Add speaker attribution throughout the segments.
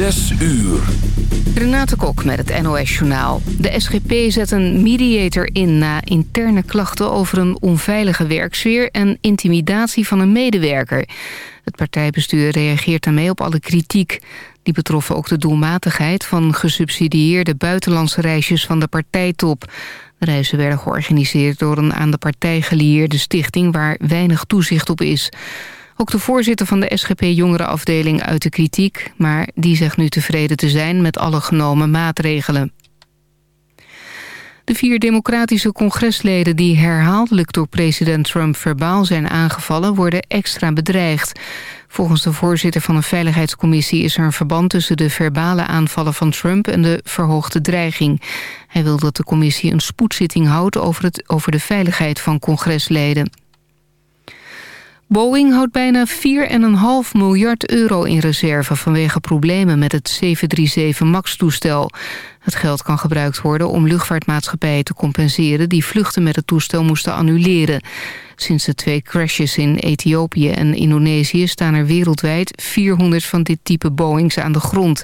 Speaker 1: Zes uur.
Speaker 2: Renate Kok met het NOS Journaal. De SGP zet een mediator in na interne klachten over een onveilige werksfeer... en intimidatie van een medewerker. Het partijbestuur reageert daarmee op alle kritiek. Die betroffen ook de doelmatigheid van gesubsidieerde buitenlandse reisjes van de partijtop. De reizen werden georganiseerd door een aan de partij gelieerde stichting... waar weinig toezicht op is... Ook de voorzitter van de SGP Jongerenafdeling uit de kritiek... maar die zegt nu tevreden te zijn met alle genomen maatregelen. De vier democratische congresleden die herhaaldelijk door president Trump verbaal zijn aangevallen... worden extra bedreigd. Volgens de voorzitter van een veiligheidscommissie is er een verband tussen de verbale aanvallen van Trump en de verhoogde dreiging. Hij wil dat de commissie een spoedzitting houdt over, het, over de veiligheid van congresleden. Boeing houdt bijna 4,5 miljard euro in reserve vanwege problemen met het 737 MAX-toestel. Het geld kan gebruikt worden om luchtvaartmaatschappijen te compenseren die vluchten met het toestel moesten annuleren. Sinds de twee crashes in Ethiopië en Indonesië staan er wereldwijd 400 van dit type Boeings aan de grond.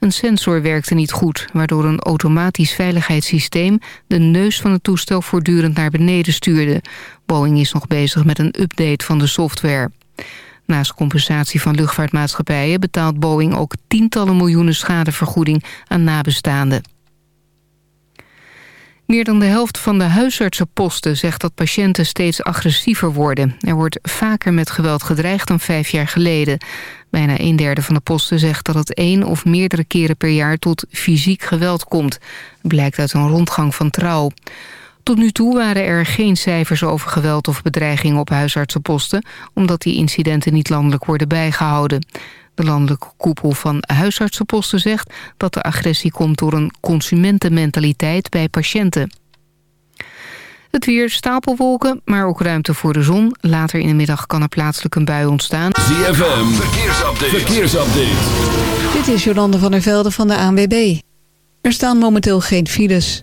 Speaker 2: Een sensor werkte niet goed, waardoor een automatisch veiligheidssysteem... de neus van het toestel voortdurend naar beneden stuurde. Boeing is nog bezig met een update van de software. Naast compensatie van luchtvaartmaatschappijen... betaalt Boeing ook tientallen miljoenen schadevergoeding aan nabestaanden. Meer dan de helft van de huisartsenposten zegt dat patiënten steeds agressiever worden. Er wordt vaker met geweld gedreigd dan vijf jaar geleden. Bijna een derde van de posten zegt dat het één of meerdere keren per jaar tot fysiek geweld komt. Blijkt uit een rondgang van Trouw. Tot nu toe waren er geen cijfers over geweld of bedreigingen op huisartsenposten... omdat die incidenten niet landelijk worden bijgehouden. De landelijke koepel van huisartsenposten zegt dat de agressie komt door een consumentenmentaliteit bij patiënten. Het weer stapelwolken, maar ook ruimte voor de zon. Later in de middag kan er plaatselijk een bui ontstaan.
Speaker 1: ZFM, verkeersupdate. verkeersupdate.
Speaker 3: Dit is Jolande van der Velde van de ANWB. Er staan momenteel geen files.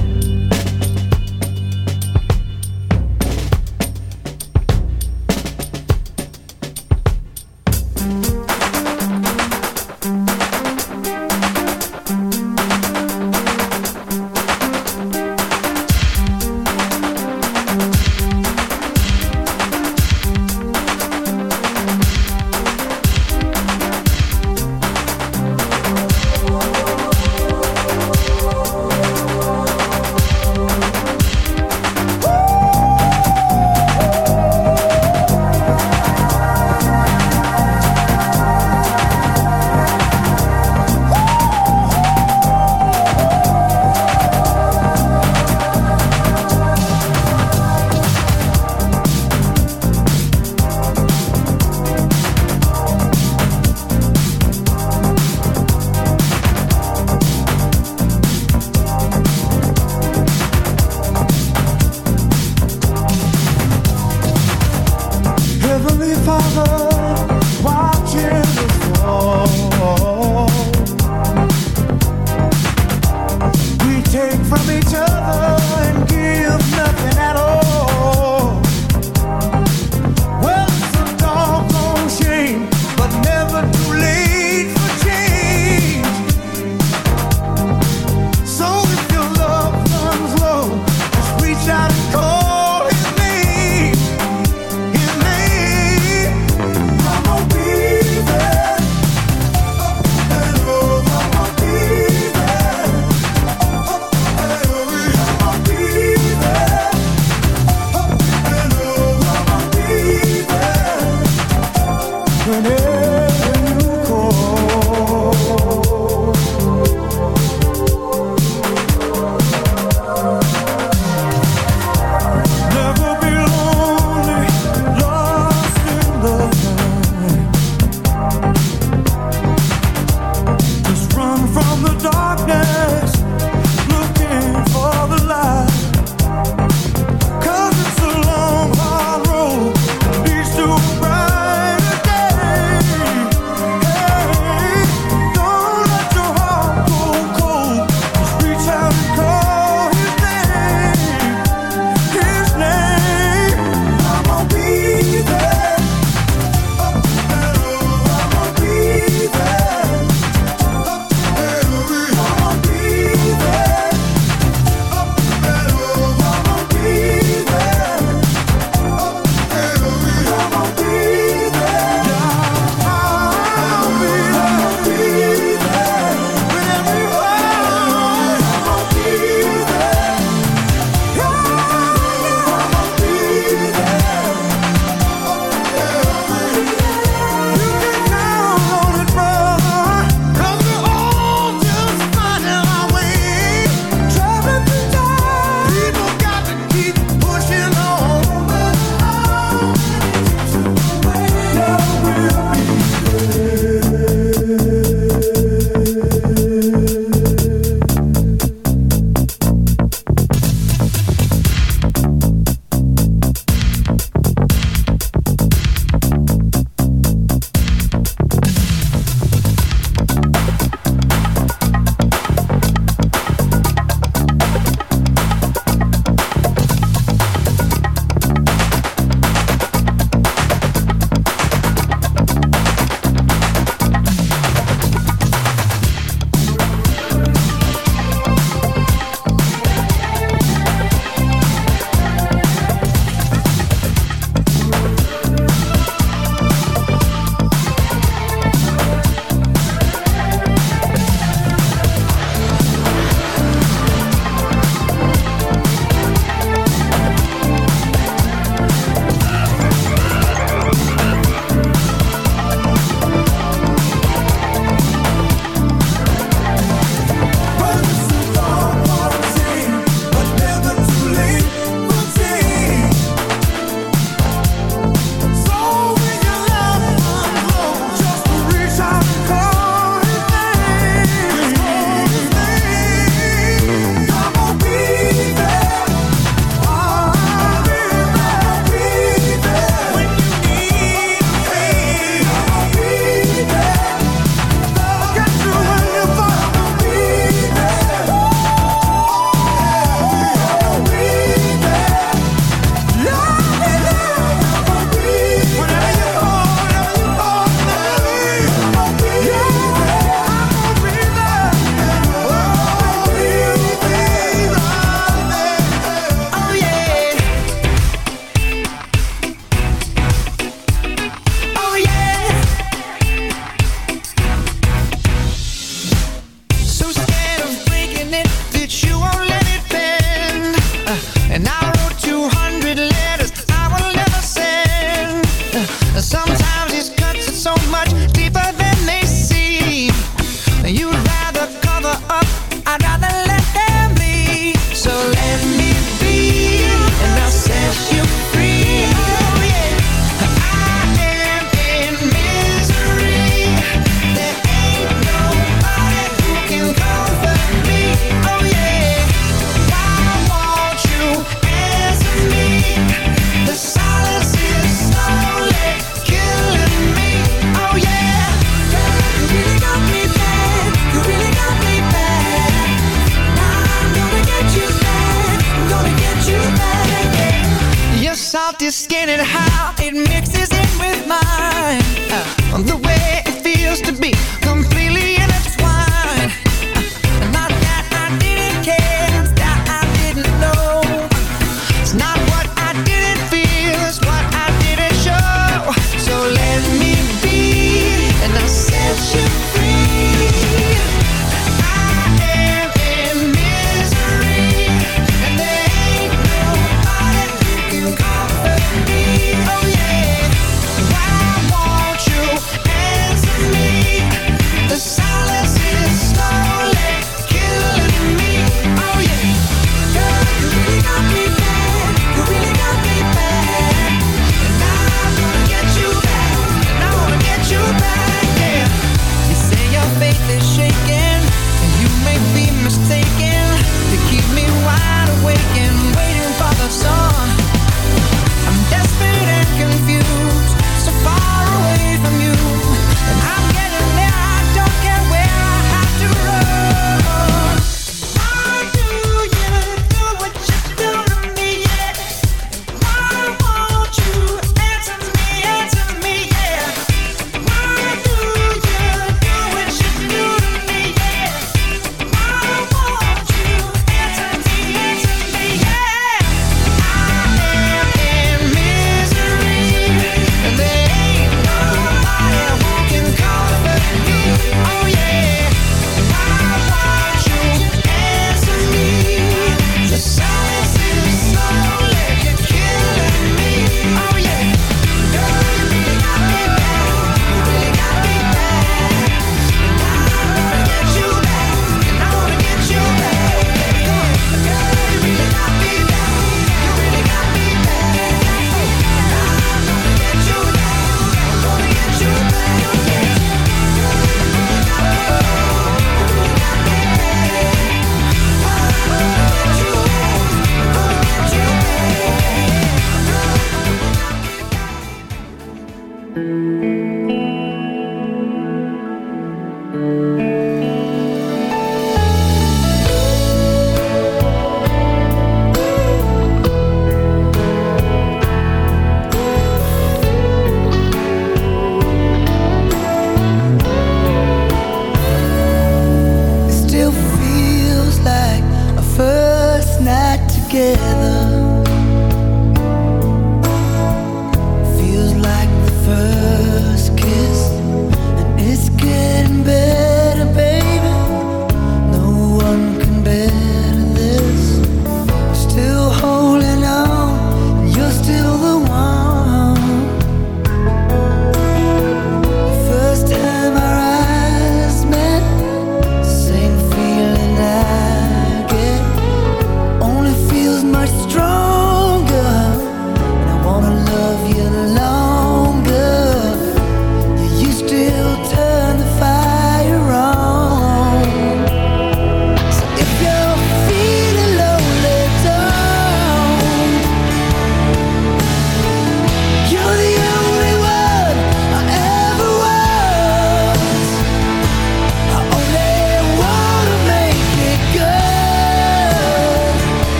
Speaker 4: Remember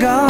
Speaker 1: God.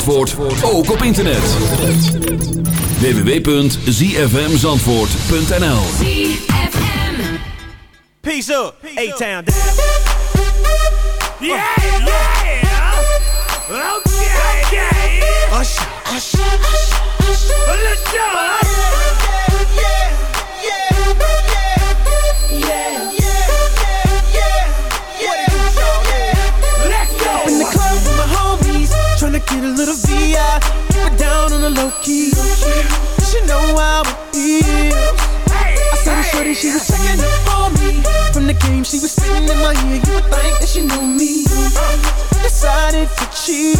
Speaker 1: Zandvoort ook op internet. www.zfmzandvoort.nl
Speaker 5: Peace up, A-Town. Yeah, yeah. Okay, okay. Usher, usher, usher, usher. Let's go. Get a little VI, it down on the low key. She know how it is. I saw the shorty, she was checking up on me. From the game, she was spitting in my ear. You would think that she knew me. Decided to cheat.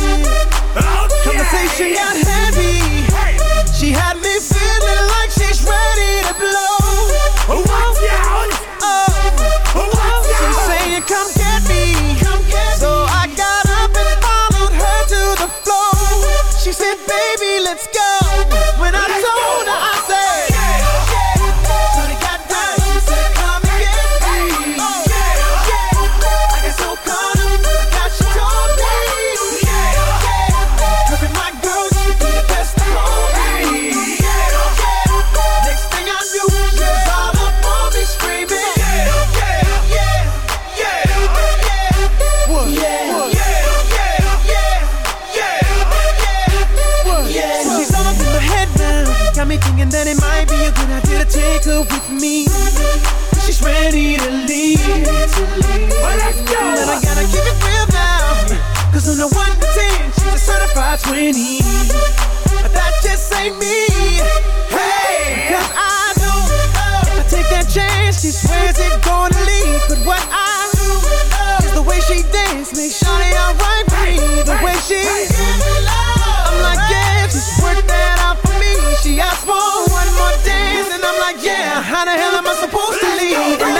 Speaker 5: Oh, Conversation got heavy. She had me that it might be a good idea to take her with me. She's ready to leave. Well, let's go. But I gotta keep it real now. Cause on the 1 to 10, she's a certified 20. But that just ain't me. Hey! Cause I know if I take that chance, she swears it's gonna leave. But what I do is the way she dance makes Shawty alright me. The way she I'm like, yeah, just work that out for me. She asked for yeah, how the hell am I supposed to leave?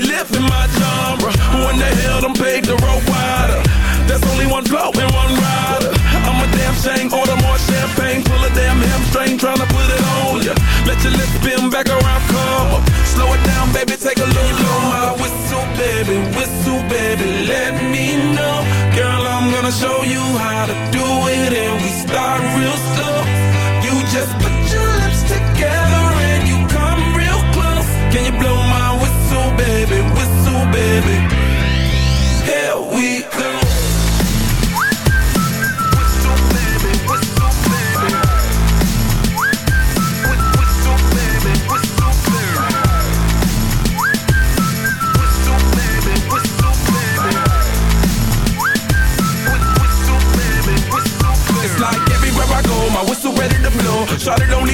Speaker 6: Live in my genre. Who in the hell done paved the road wider? There's only one flow and one rider. I'm a damn shame, order more champagne, pull a damn hamstring, tryna put it on ya. Let your lips spin back around, come up. Slow it down, baby, take a. Blow my whistle, baby, whistle, baby, let me know. Girl, I'm gonna show you how to do it, and we start